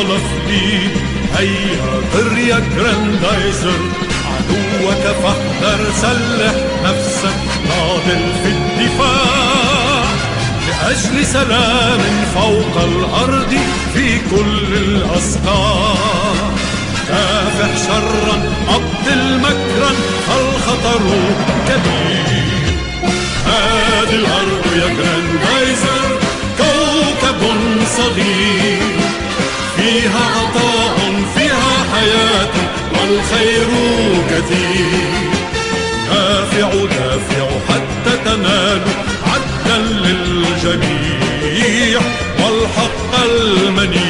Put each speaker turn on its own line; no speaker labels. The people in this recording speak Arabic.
تخلص بيه هيا طر يا جراندايزر عدوك فاحذر سلح نفسك ناضل في الدفاع. لأجل سلام فوق الأرض في كل الأسقاع. كافح شرا أبطل مكرا فالخطر كبير. هذه الأرض يا جراندايزر. صغير فيها عطاء فيها حياة والخير كثير. نافع دافع حتى تنال عدلا للجميع والحق المنيع.